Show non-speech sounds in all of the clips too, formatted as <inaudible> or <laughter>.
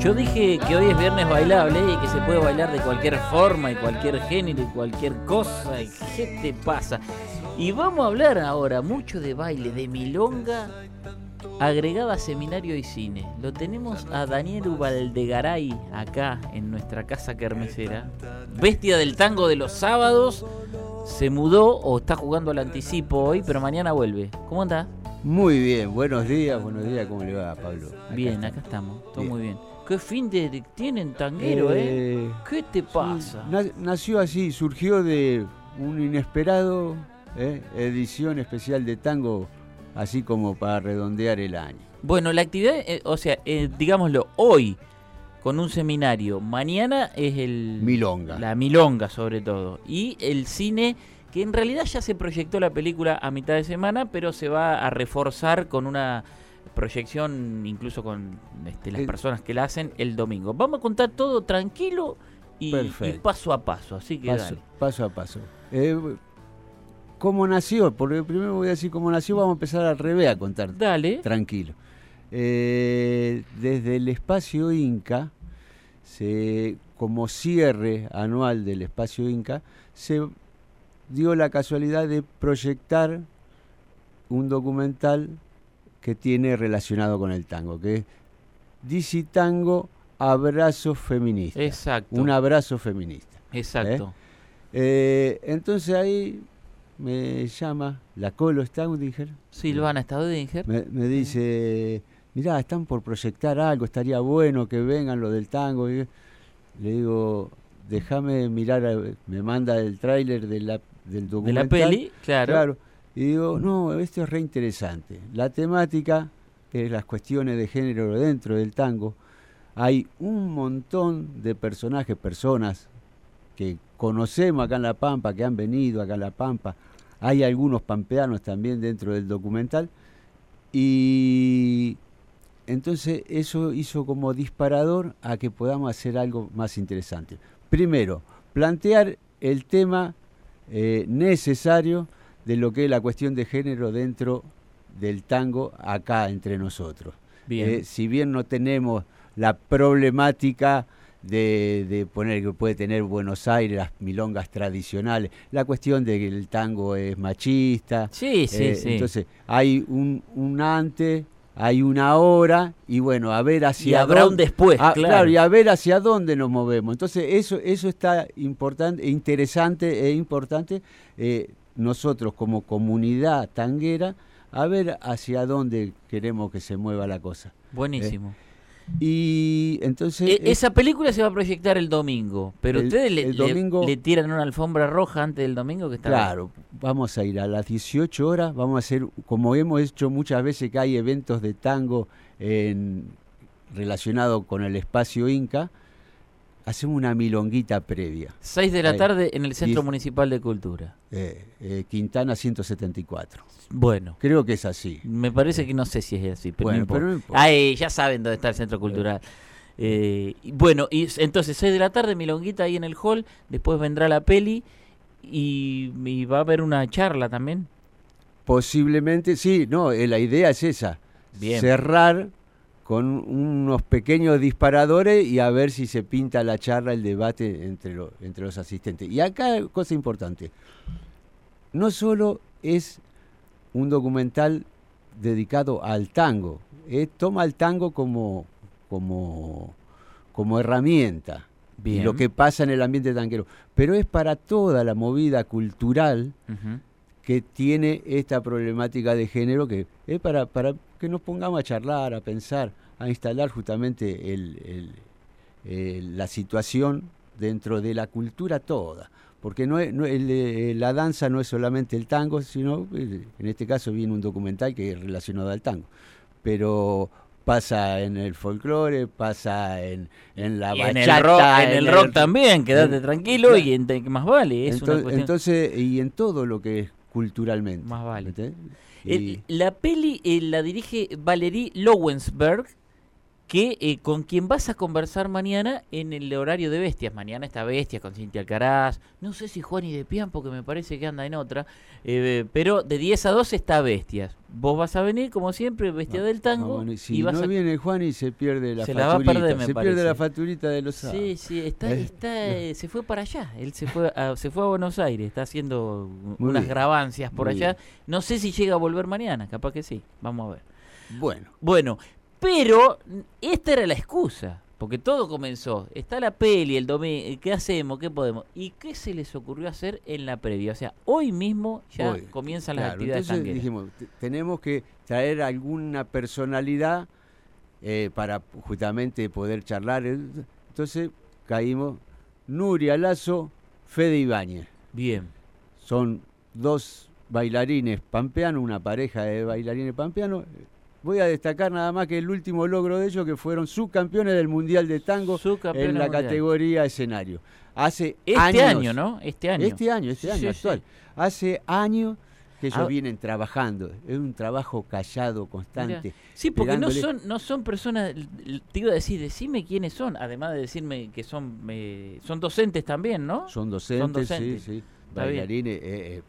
Yo dije que hoy es viernes bailable y que se puede bailar de cualquier forma y cualquier género y cualquier cosa. ¿Qué te pasa? Y vamos a hablar ahora mucho de baile, de milonga agregada a seminario y cine. Lo tenemos a Daniel Ubaldegaray acá en nuestra casa kermesera. Bestia del tango de los sábados. Se mudó o está jugando al anticipo hoy, pero mañana vuelve. ¿Cómo andás? Muy bien, buenos días, buenos días, ¿cómo le va Pablo? bien, acá estamos, todo muy bien. ¿Qué fin de tienen tanguero, eh? eh? ¿Qué te pasa? nació así, surgió de un inesperado eh, edición especial de tango, así como para redondear el año. Bueno, la actividad, eh, o sea, digámoslo, hoy con un seminario, mañana es el... Milonga. La Milonga sobre todo. Y el cine que en realidad ya se proyectó la película a mitad de semana, pero se va a reforzar con una proyección incluso con este, las personas que la hacen el domingo. Vamos a contar todo tranquilo y, paso a paso, así que paso, paso a paso. Eh, ¿Cómo nació? Porque primero voy a decir cómo nació, vamos a empezar al revés a contar. Dale. Tranquilo. Eh, desde el espacio Inca, se, como cierre anual del espacio Inca, se dio la casualidad de proyectar un documental que tiene relacionado con el tango, que es DC Tango Abrazo Feminista. Exacto. Un abrazo feminista. Exacto. ¿Eh? Eh, entonces ahí me llama la Colo Staudinger. Silvana Staudinger. Me, me dice, mirá, están por proyectar algo, estaría bueno que vengan lo del tango. le digo, déjame mirar, me manda el tráiler de la del documental. De la peli, claro. Y digo, no, esto es re interesante. La temática es las cuestiones de género dentro del tango. Hay un montón de personajes, personas que conocemos acá en La Pampa, que han venido acá en La Pampa. Hay algunos pampeanos también dentro del documental. Y entonces eso hizo como disparador a que podamos hacer algo más interesante. Primero, plantear el tema eh, necesario de lo que es la cuestión de género dentro del tango acá entre nosotros. Eh, si bien no tenemos la problemática de, poner que puede tener Buenos Aires, las milongas tradicionales, la cuestión de que el tango es machista. Sí, sí, eh, sí. Entonces, hay un, un antes hay una hora y bueno, a ver hacia y habrá un después, ah, claro. y a ver hacia dónde nos movemos. Entonces, eso eso está importante, interesante e importante eh, nosotros como comunidad tanguera a ver hacia dónde queremos que se mueva la cosa. Buenísimo. Eh, y entonces... E, esa película se va a proyectar el domingo, pero ustedes le, tiran una alfombra roja antes del domingo que está... Claro, vamos a ir a las 18 horas, vamos a hacer, como hemos hecho muchas veces que hay eventos de tango en, relacionado con el espacio Inca, hacemos una milonguita previa. 6 de la tarde en el Centro Municipal de Cultura. Eh, eh, Quintana 174. Bueno. Creo que es así. Me parece que no sé si es así, pero, bueno, ya saben dónde está el Centro Cultural. Eh, bueno, y entonces 6 de la tarde, milonguita ahí en el hall, después vendrá la peli y, y va a haber una charla también. Posiblemente, sí, no, la idea es esa. Bien. Cerrar con unos pequeños disparadores y a ver si se pinta la charla, el debate entre, entre los asistentes. Y acá, cosa importante, no solo es un documental dedicado al tango, eh, toma el tango como, como, como herramienta. Y lo que pasa en el ambiente tanquero. Pero es para toda la movida cultural que tiene esta problemática de género, que es para, para que nos pongamos a charlar, a pensar, a instalar justamente el, la situación dentro de la cultura toda. Porque no, es, eh, la danza no es solamente el tango, sino, eh, en este caso viene un documental que es relacionado al tango. Pero pasa en el folclore, pasa en, en la bachata. En el rock, también, quédate tranquilo y en, más vale. entonces, y en todo lo que es culturalmente. Más vale. la peli eh, la dirige Valerie Lowensberg, que eh, con quien vas a conversar mañana en el horario de Bestias. Mañana está Bestias con Cintia Alcaraz. No sé si Juan y de Pian, porque me parece que anda en otra. Eh, pero de 10 a 12 está Bestias. Vos vas a venir, como siempre, Bestia del Tango. si y no viene Juan y se pierde la se La va a perder, me se pierde la facturita de los sábados. Sí, sí, está, eh, está, se fue para allá. Él se fue, a, se fue a Buenos Aires. Está haciendo unas grabancias por allá. No sé si llega a volver mañana. Capaz que sí. Vamos a ver. Bueno. Bueno, pero esta era la excusa, porque todo comenzó. Está la peli el domingo, ¿qué hacemos? ¿Qué podemos? ¿Y qué se les ocurrió hacer en la previa? O sea, hoy mismo ya comienzan las actividades entonces dijimos, tenemos que traer alguna personalidad eh, para justamente poder charlar. Entonces caímos Nuria Lazo, Fede Ibáñez. Bien. Son dos bailarines pampeanos, una pareja de bailarines pampeanos Voy a destacar nada más que el último logro de ellos, que fueron subcampeones del Mundial de Tango en la categoría escenario. Hace este año, ¿no? Este año. Este año, este año actual. Hace años que ellos ah. vienen trabajando. Es un trabajo callado, constante. Sí, porque no son, no son personas, te iba a decir, decime quiénes son, además de decirme que son, son docentes también, ¿no? Son docentes, sí, sí. Bailarines. Eh, eh,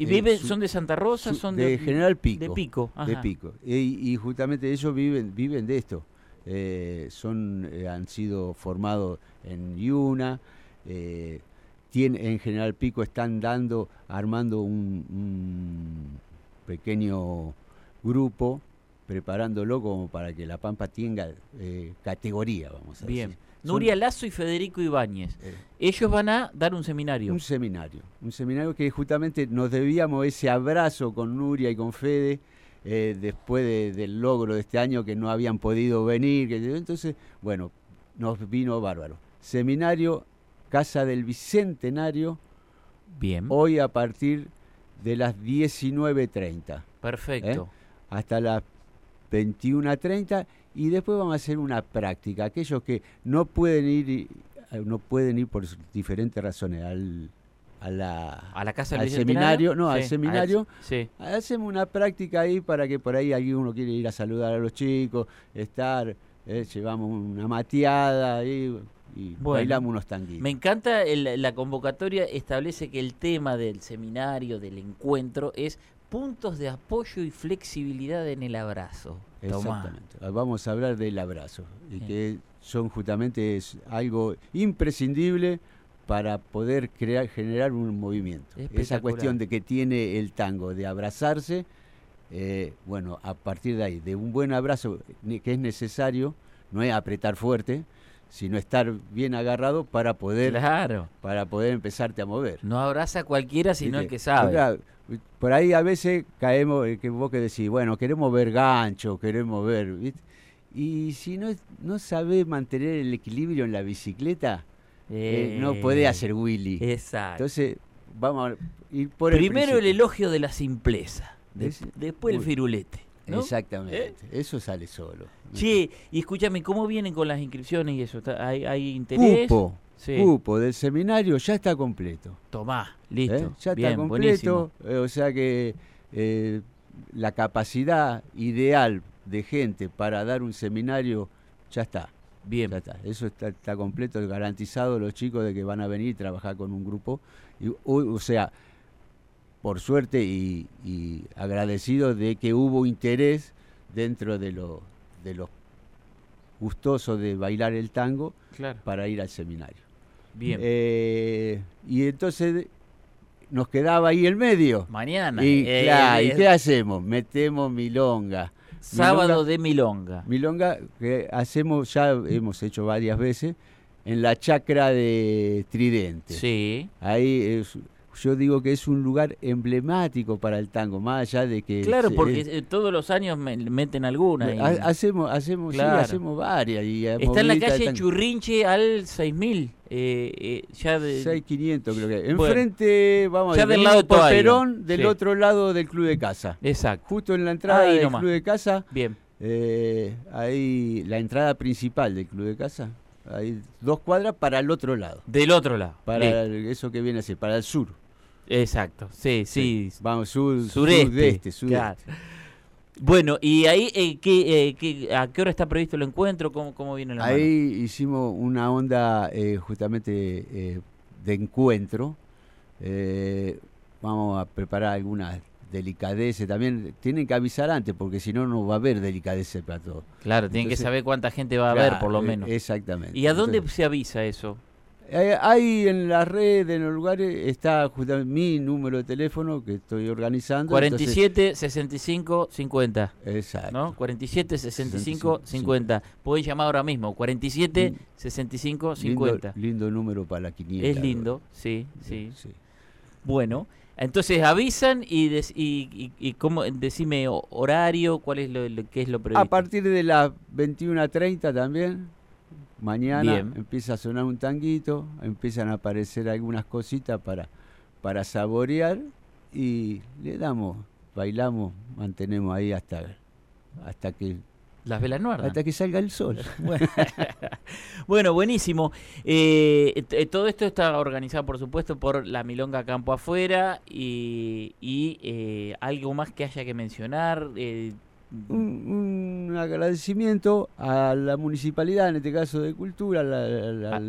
¿Y viven, son de Santa Rosa? son de, General Pico. De Pico. De Pico. Y, justamente ellos viven, viven de esto. Eh, son, eh, han sido formados en Yuna. Eh, en General Pico están dando, armando un, pequeño grupo, preparándolo como para que La Pampa tenga categoría, vamos a decir. Nuria Lazo y Federico Ibáñez. Eh. Ellos van a dar un seminario. Un seminario. Un seminario que justamente nos debíamos ese abrazo con Nuria y con Fede. Eh, después del logro de este año que no habían podido venir. entonces, bueno, nos vino bárbaro. Seminario Casa del Bicentenario. Bien. Hoy a partir de las 19.30. Perfecto. ¿eh? Hasta las 21.30 y después vamos a hacer una práctica. Aquellos que no pueden ir, no pueden ir por diferentes razones al, a la, a la casa del al seminario, no, al seminario, hacemos una práctica ahí para que por ahí alguno quiere ir a saludar a los chicos, estar, eh, llevamos una mateada ahí y bailamos unos tanguitos. Me encanta la convocatoria, establece que el tema del seminario, del encuentro, es puntos de apoyo y flexibilidad en el abrazo. Exactamente. Vamos a hablar del abrazo, y que son justamente es algo imprescindible para poder crear, generar un movimiento. Esa cuestión de que tiene el tango de abrazarse, eh, bueno, a partir de ahí, de un buen abrazo que es necesario, no es apretar fuerte, sino estar bien agarrado para poder para poder empezarte a mover. No abraza a cualquiera sino el que sabe. Por ahí a veces caemos, eh, que vos que decís, bueno, queremos ver gancho, queremos ver, y si no no sabés mantener el equilibrio en la bicicleta, eh, no puede hacer Willy. Exacto. Entonces, vamos a ir por Primero el, elogio de la simpleza, después el firulete. Exactamente, ¿Eh? eso sale solo. Sí, y escúchame, ¿cómo vienen con las inscripciones y eso? ¿Hay, hay interés? Cupo, cupo del seminario ya está completo. Tomá, listo. ¿Eh? Ya está completo, eh, o sea que la capacidad ideal de gente para dar un seminario ya está. Bien. Eso está, está completo, garantizado los chicos de que van a venir y trabajar con un grupo. Y, o sea, por suerte y, agradecido de que hubo interés dentro de, lo, de los gustosos de bailar el tango para ir al seminario. Bien. Eh, y entonces nos quedaba ahí el medio. Mañana. Y, eh, ¿y qué hacemos? Metemos milonga. Sábado de milonga. Milonga que hacemos, ya hemos hecho varias veces, en la chacra de Tridente. Sí. Ahí es yo digo que es un lugar emblemático para el tango, más allá de que... Claro, porque eh, todos los años meten alguna. hacemos hacemos, hacemos varias. Y Está en la calle Churrinche al 6000. Eh, eh, ya de... 6500 creo que. Enfrente, vamos ya del lado por Perón, del otro lado del club de casa. Exacto. Justo en la entrada del club de casa. Bien. Eh, ahí la entrada principal del club de casa. Hay dos cuadras para el otro lado. Del otro lado. Para eso que viene a ser, para el sur. Exacto, sí, sí. Vamos, sur, sureste. Bueno, y ahí, eh, ¿qué, ¿a qué hora está previsto el encuentro? ¿Cómo, cómo viene la Ahí hicimos una onda justamente de encuentro. vamos a preparar algunas delicadeza también tienen que avisar antes porque si no no va a haber delicadeza para todo claro tienen que saber cuánta gente va a haber por lo menos exactamente y a dónde se avisa eso eh, hay en la red, en los lugares, está justamente mi número de teléfono que estoy organizando. 47 65 50. Exacto. ¿no? 47 65 50. Pueden llamar ahora mismo. 47 65 50. Lindo, número para la 500. Es lindo, sí, sí. sí. Bueno. Entonces avisan y, y, y, cómo, decime horario, cuál es lo, qué es lo previsto. A partir de las 21.30 también, mañana empieza a sonar un tanguito, empiezan a aparecer algunas cositas para, para saborear y le damos, bailamos, mantenemos ahí hasta, hasta que las velas no Hasta que salga el sol. <laughs> Bueno, buenísimo. Eh, eh, todo esto está organizado, por supuesto, por la Milonga Campo Afuera y, eh, algo más que haya que mencionar. Un, agradecimiento a la municipalidad, en este caso de Cultura, ah,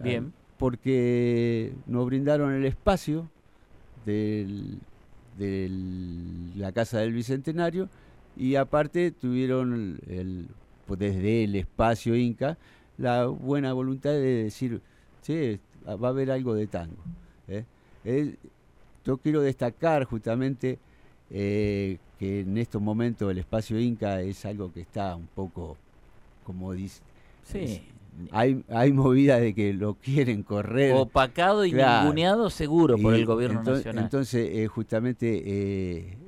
bien. porque nos brindaron el espacio de la Casa del Bicentenario y aparte tuvieron el, pues, desde el espacio Inca la buena voluntad de decir, che, va a haber algo de tango. ¿eh? yo quiero destacar justamente eh, que en estos momentos el espacio Inca es algo que está un poco, como dice, sí. hay, hay movidas de que lo quieren correr. Opacado y ninguneado seguro por el gobierno nacional. Entonces, eh, justamente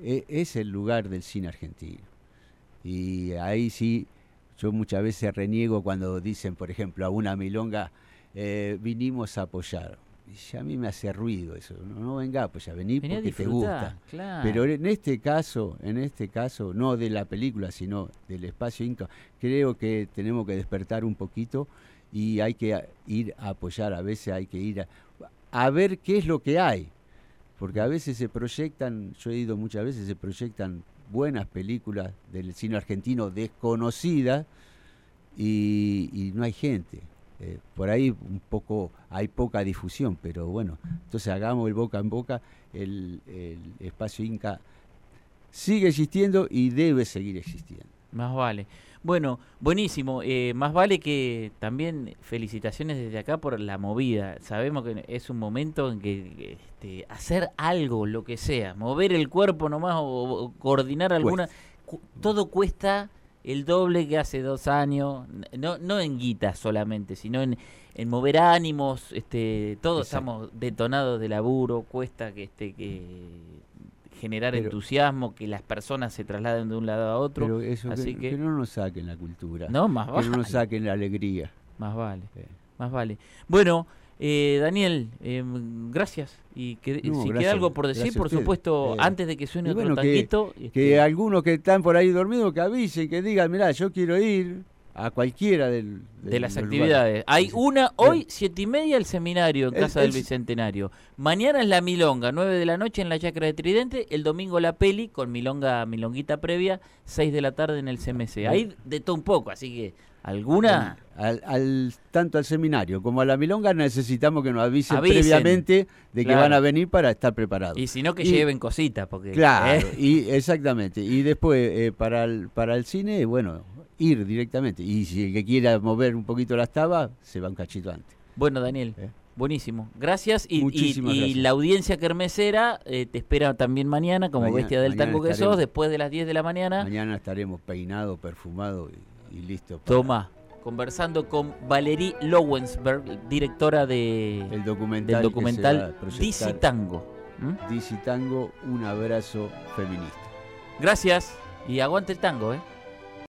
e, es el lugar del cine argentino. Y ahí sí yo muchas veces reniego cuando dicen, por ejemplo, a una milonga, eh, vinimos a apoyar. Y a mí me hace ruido eso. No, no venga a apoyar, vení porque te gusta. Pero en este caso, en este caso, no de la película, sino del espacio Inca, creo que tenemos que despertar un poquito y hay que ir a apoyar. A veces hay que ir a, a ver qué es lo que hay. Porque a veces se proyectan, yo he ido muchas veces, se proyectan buenas películas del cine argentino desconocidas y, no hay gente. Eh, por ahí un poco hay poca difusión, pero bueno, entonces hagamos el boca en boca, el, espacio Inca sigue existiendo y debe seguir existiendo. Más vale. Bueno, buenísimo. Eh, más vale que también felicitaciones desde acá por la movida. Sabemos que es un momento en que este, hacer algo, lo que sea, mover el cuerpo nomás o, coordinar alguna, todo cuesta el doble que hace dos años, no, no en guita solamente, sino en, en mover ánimos, este, todos estamos detonados de laburo, cuesta que este que generar entusiasmo, que las personas se trasladen de un lado a otro. Pero eso Así que, no nos saquen la cultura. No, más vale. Que no nos saquen la alegría. Más vale. Más vale. Bueno, eh, Daniel, eh, gracias. Y que, si queda algo por decir, por supuesto, eh, antes de que suene otro tanquito. Que, que, este, algunos que están por ahí dormidos que avisen, que digan, mira, yo quiero ir a cualquiera del, de las actividades. Hay una hoy, siete y media, el seminario en Casa del Bicentenario. Mañana es la milonga, nueve de la noche en la Chacra de Tridente. El domingo la peli con milonga, milonguita previa, seis de la tarde en el CMC. Hay de todo un poco, así que alguna... Al, tanto al seminario como a la milonga necesitamos que nos avisen, previamente de que van a venir para estar preparados. Y si no, que lleven cositas. porque Claro, ¿eh? y exactamente. Y después, eh, para, el, para el cine, bueno ir directamente. Y si el que quiera mover un poquito las tabas, se va un cachito antes. Bueno, Daniel. ¿Eh? Buenísimo, gracias. Y, y, la audiencia kermesera eh, te espera también mañana, como bestia del tango que sos, después de las 10 de la mañana. Mañana estaremos peinados, perfumados y, listos. Toma, conversando con Valerie Lowensberg, directora de, el documental del documental Disi Tango. Disi Tango, un abrazo feminista. Gracias y aguante el tango, ¿eh?